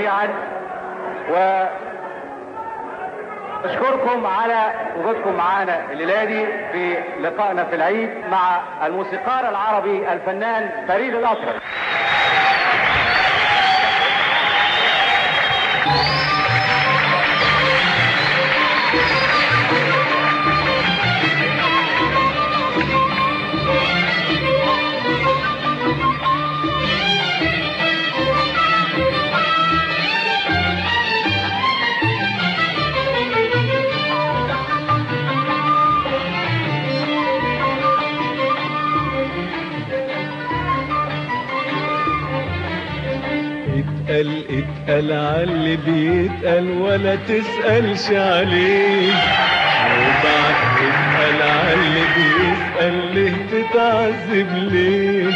جميعا و أشكركم على وجودكم معنا الليلة دي في لقائنا في العيد مع الموسيقار العربي الفنان فريد الأطرش. اتقل عاللي بيتقل ولا تسألش عليه وبعد اتقل عاللي بيسأل ليه تتعذب ليه؟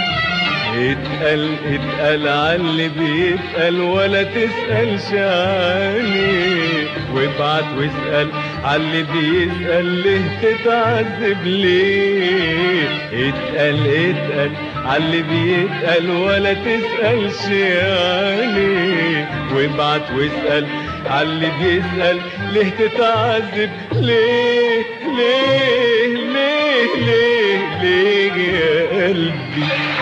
اتقل اتقل عاللي بيتقل ولا تسألش عليه وابعت واسأل عاللي بيسأل ليه تتعذب ليه؟ اتقل اتقل عاللي بيتقل ولا تسألش عليه وابعت واسأل عاللي بيسأل ليه تتعذب؟ ليه؟ ليه؟ ليه؟ ليه؟ ليه يا قلبي؟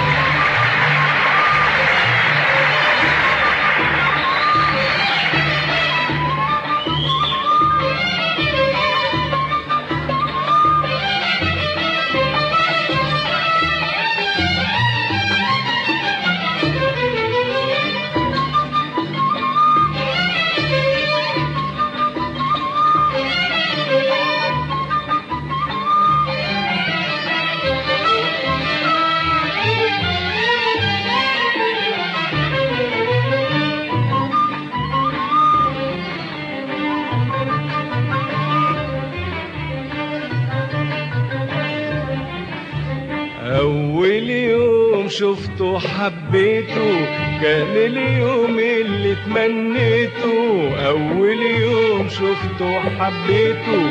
حبيته كان اليوم اللي تمنيته أول يوم شفته حبيته.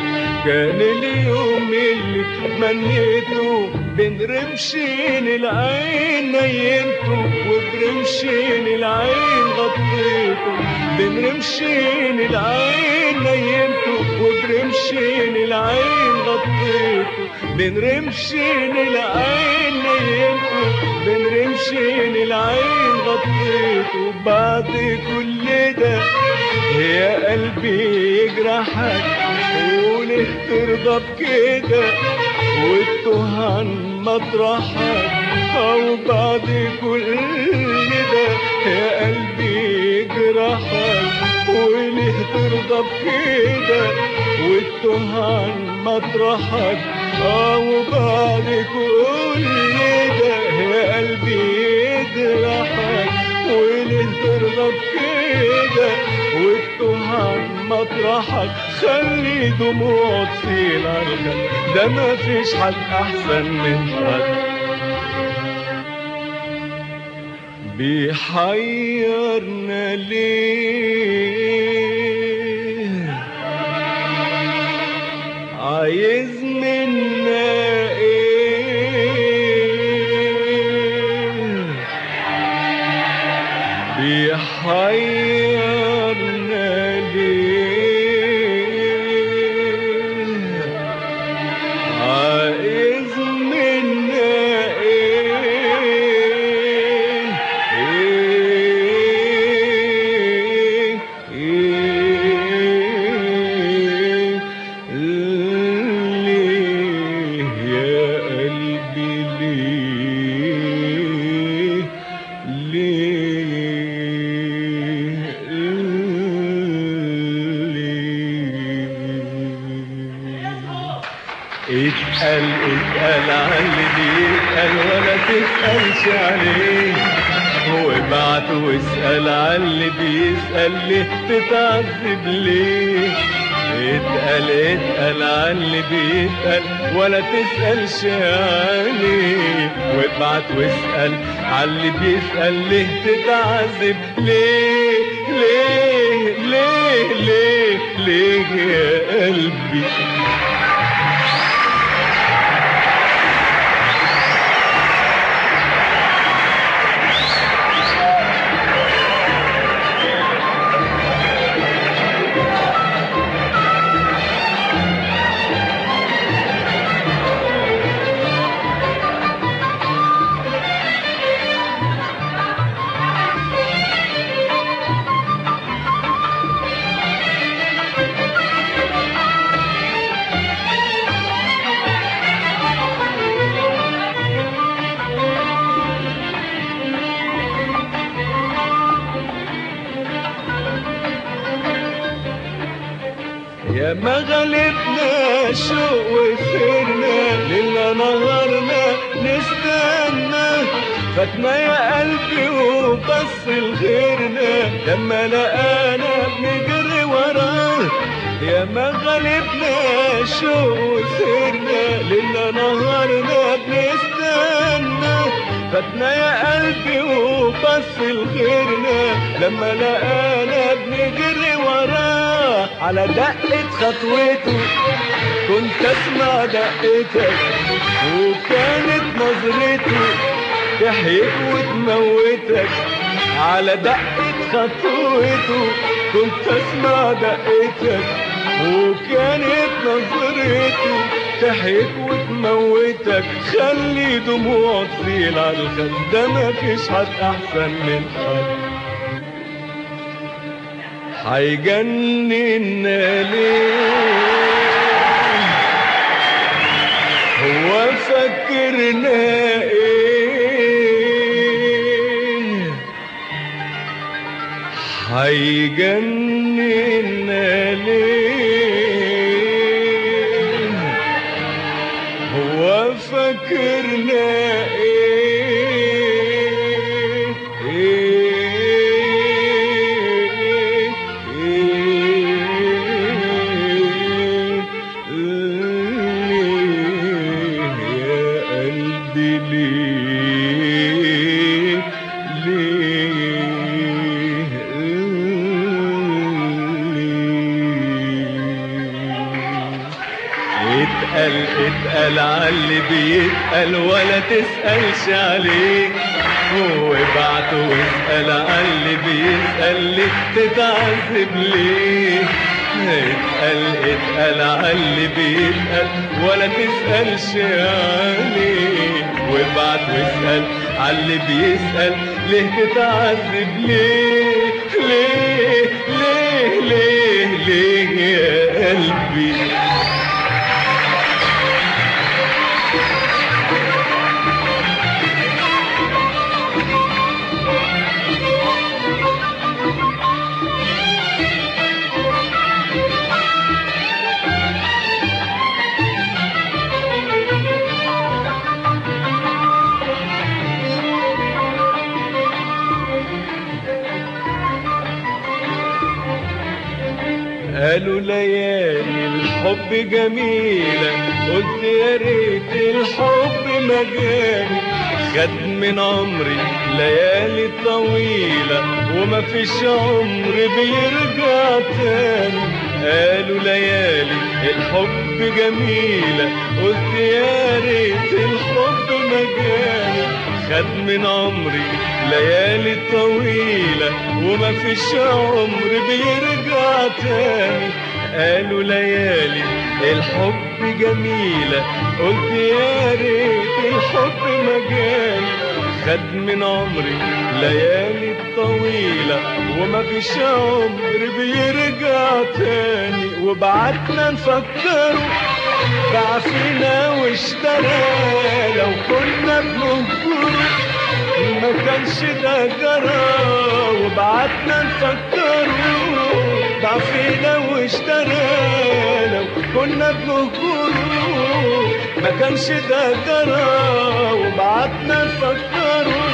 كان اليوم اللي تمنيته بين رمشين العين نيمته وبرمشين العين غطيته. بين رمشين العين نيمته رمشين العين رمشين العين غطيته بعد كل ده. يا قلبي يجرحك وليه ترضى بكده عن مطرحك أو بعد كل ده يا قلبي يجرحك وليه ترضى بكده عن مطرحك أو بعد كل ده يا قلبي وتوه عن مطرحك خلي ده ما فيش حد أحسن من حد. بيحيرنا ليه؟ عايز بيتقل ولا تسألش عليه وابعت واسأل على اللي بيسأل ليه تتعذب. ليه؟ ليه؟ ليه؟ ليه؟ ليه يا قلبي؟ فاتنا يا قلبي وبس الغيرنا لما لقانا بنجري وراه يا ما غلبنا شوق وسهرنا. ليلنا نهارنا بنستنى. فاتنا يا قلبي وبس الغيرنا لما لقانا بنجري وراه على دقة خطوته. كنت أسمع دقتك وكانت نظرته. تحييك وتموتك. على دقة خطوته كنت أسمع دقتك. وكانت نظرته تحييك وتموتك. خلي دموع تسيل على الخد. ده مفيش حد أحسن من حد. هيجننا ليه؟ هو فكرنا هيجننا اتقل اتقل عاللي بيتقل ولا تسألش عليه. وابعت واسأل عاللي بيسأل ليه تتعذب ليه. اتقل اتقل عاللي بيتقل ولا تسألش عليه. وابعت واسأل عاللي بيسأل ليه تتعذب ليه. ليه ليه ليه ليه يا قلبي. الحب جميلة قلت يا ريت الحب مجاني. خد من عمري ليالي طويلة وما فيش عمر بيرجع تاني. قالوا ليالي الحب جميلة قلت يا ريت الحب مجاني. خد من عمري ليالي طويلة وما فيش عمر بيرجع تاني. قالوا ليالي الحب جميلة. قلت يا ريت الحب مجاني خد من عمري ليالي طويلة وما فيش عمر بيرجع تاني. وبعتنا نفكره بعفينا واشترى لو كنا بننكره ما كانش ده جرى وبعتنا نفكره ضعفينا واشترى لو كنا بنهجره ما كانش ده جرى وبعتنا نفكره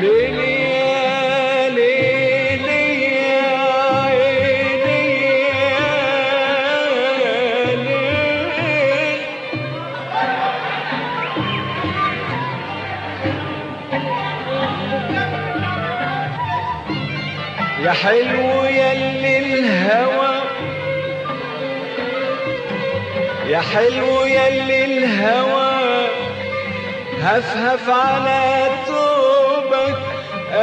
يا حلو يلي الهوى. يا حلو يا اللي الهوى. هفهف على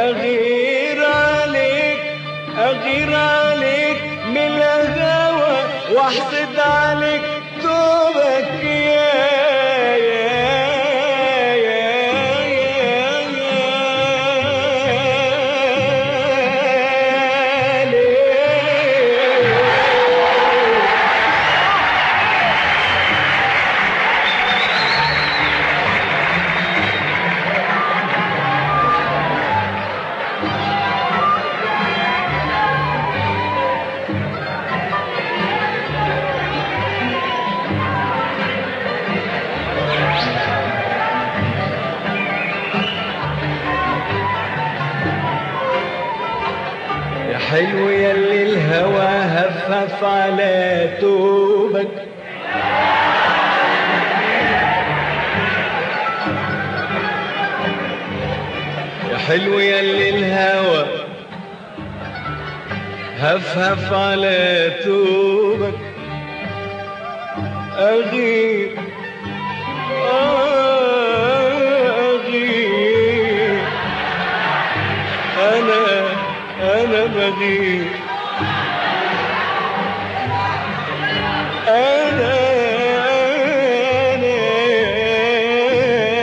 أغير عليك أغير عليك من الهوى واحسد عليك توبك يا حلو يلي الهوى هفف على توبك. يا حلو يلي الهوى هفهف على توبك. أغير بغير أنا أنا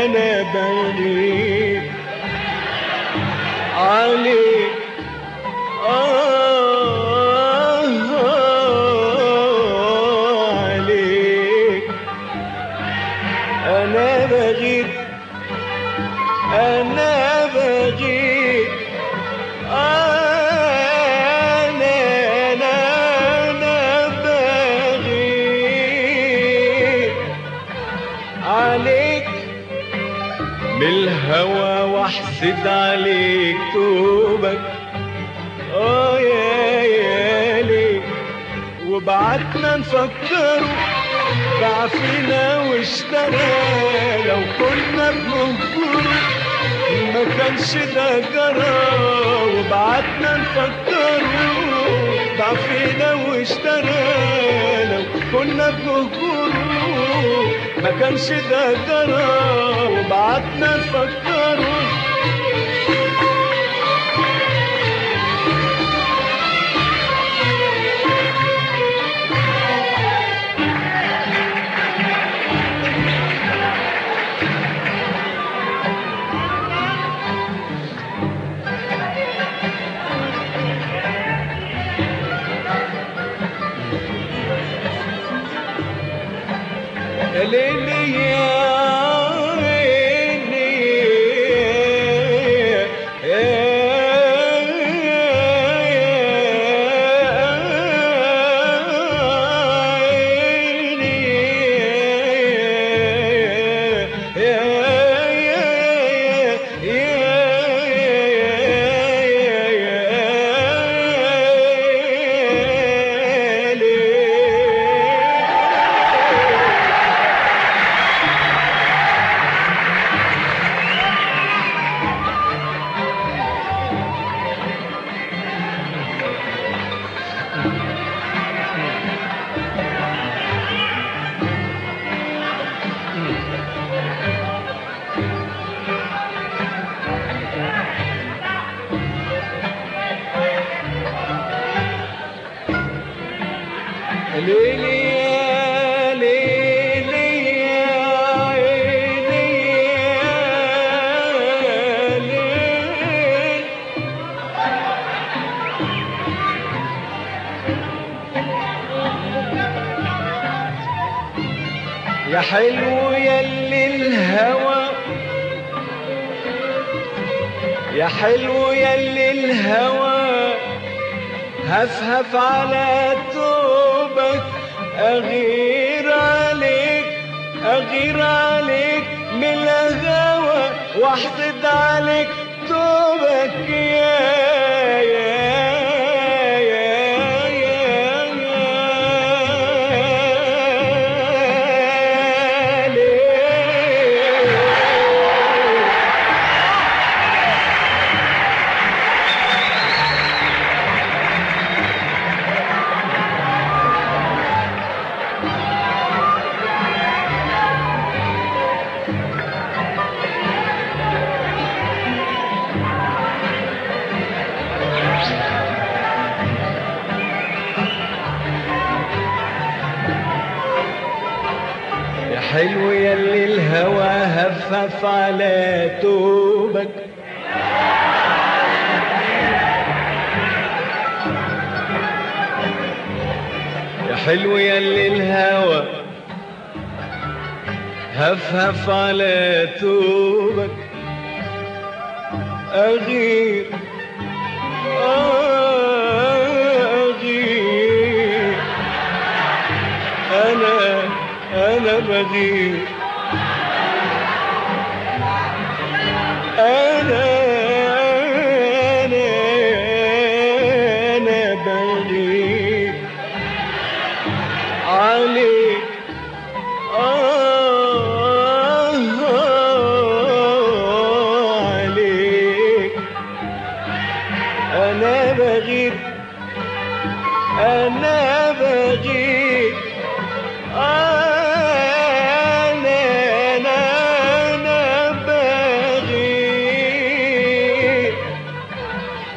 أنا بغير عليك بنهجره ما كانش ده جرى وبعتنا نفكره ضعفنا واشترى لو كنا بنهجره ما كانش ده جرى وبعتنا نفكره ليلي يا حلو يلي الهوى. هفهف على توبك. أغير عليك أغير عليك من الهوى. واحسد عليك توبك يا هفهف على توبك يا حلو يلي الهوى هفهف على توبك أغير أغير أنا أنا بغير.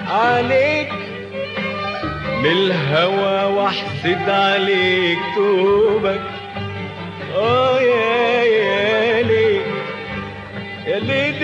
عليك الهوى واحسد عليك توبك. آه يا يا ليه يا ليل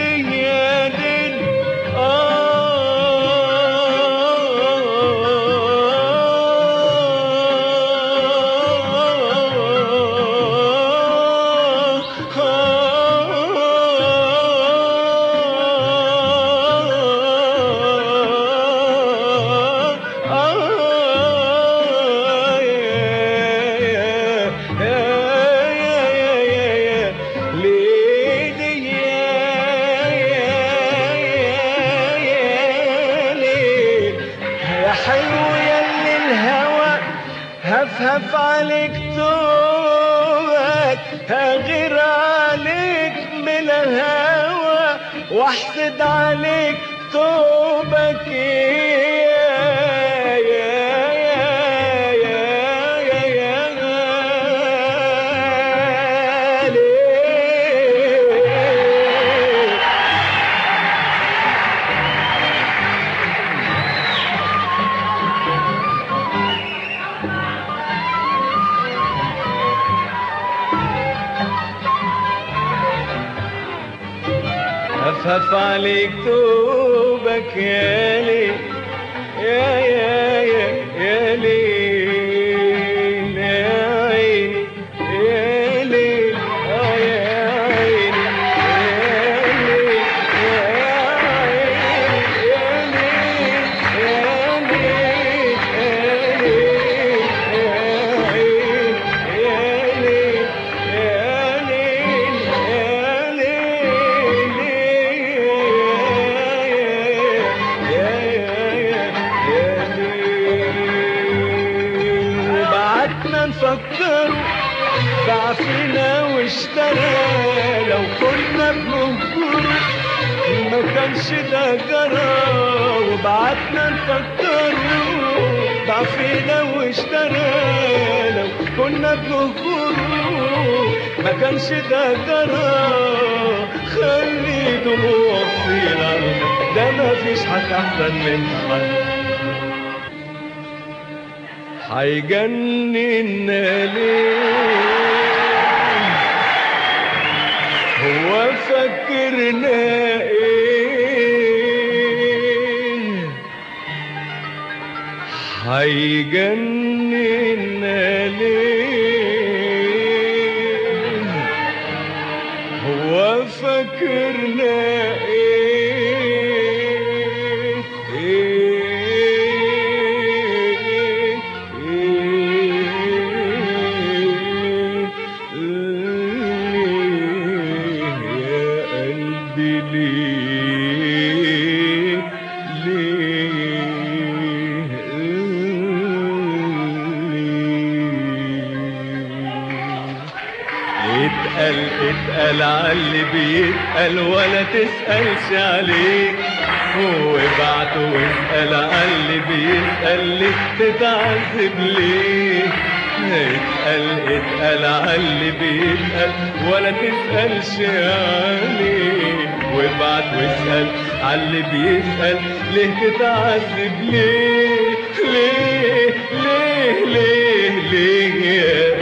هفهف عليك توبك هغير عليك من الهوى وأحسد عليك توبك هفهف عليك توبك يا لي. يا يا يا يا ليل وبعدنا نفكر. ضعفنا واشترى. لو كنا بننكر ما كانش ده جرى. وبعدنا نفكر. ضعفنا واشترى. لو كنا بننكر ما كانش ده جرى. خلي دموع في الأرض ده ما فيش حد أحسن من حد. هيجننا ليه هو فكرنا إيه؟ هيجننا ليه هو فكرنا إيه؟ اتقل عاللي بيتقل ولا تسألش عليه. وابعت واسأل عاللي بيسأل ليه تتعذب ليه؟ اتقل اتقل عاللي بيتقل ولا تسألش عليه. وابعت واسأل عاللي بيسأل ليه تتعذب ليه؟ ليه؟ ليه؟ ليه؟ ليه؟ يا